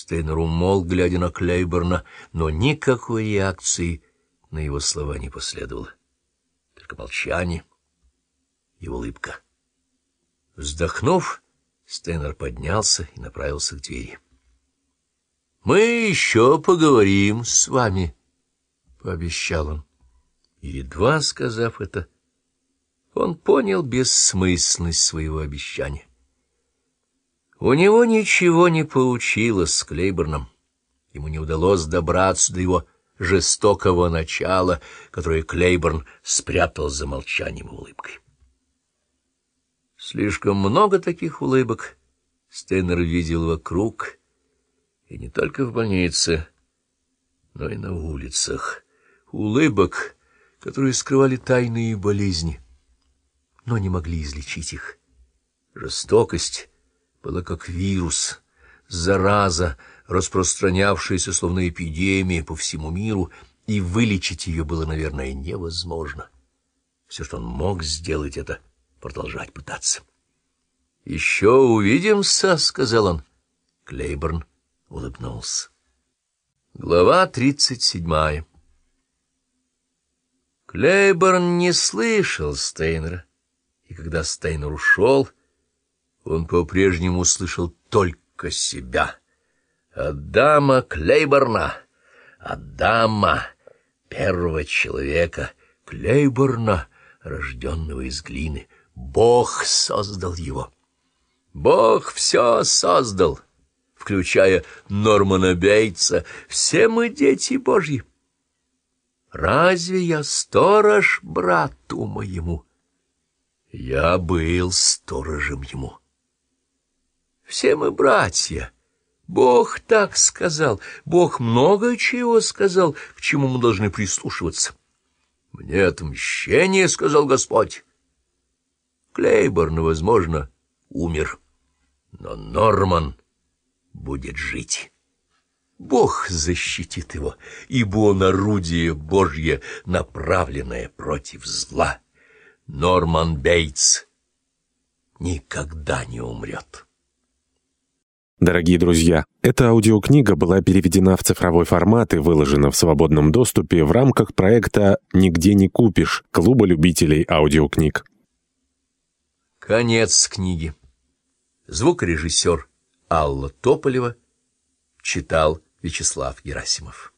Стейнер умолк, глядя на Клейборна, но никакой реакции на его слова не последовало. Только молчание и улыбка. Вздохнув, Стейнер поднялся и направился к двери. — Мы еще поговорим с вами, — пообещал он. Едва сказав это, он понял бессмысленность своего обещания. У него ничего не получилось с Клейборном. Ему не удалось добраться до его жестокого начала, которое Клейборн спрятал за молчанием улыбкой. Слишком много таких улыбок Стейнер видел вокруг, и не только в больнице, но и на улицах. Улыбок, которые скрывали тайные болезни, но не могли излечить их. Жестокость была как вирус, зараза, распространявшаяся словно эпидемия по всему миру, и вылечить ее было, наверное, невозможно. Все, что он мог сделать, это продолжать пытаться. — Еще увидимся, — сказал он. Клейборн улыбнулся. Глава тридцать седьмая Клейборн не слышал Стейнера, и когда Стейнер ушел, он по-прежнему слышал только себя. Адама Клейборна, Адама, первого человека, Клейборна, рожденного из глины. Бог создал его. Бог все создал, включая Нормана Бейтса. Все мы дети Божьи. Разве я сторож брату моему? Я был сторожем ему. Все мы братья. Бог так сказал, Бог много чего сказал, к чему мы должны прислушиваться. Мне отмщение, — сказал Господь. Клейборн, возможно, умер, но Норман будет жить. Бог защитит его, ибо он орудие Божье, направленное против зла. Норман Бейтс никогда не умрет. Дорогие друзья, эта аудиокнига была переведена в цифровой формат и выложена в свободном доступе в рамках проекта «Нигде не купишь» Клуба любителей аудиокниг. Конец книги. Звукорежиссер Алла Тополева читал Вячеслав Герасимов.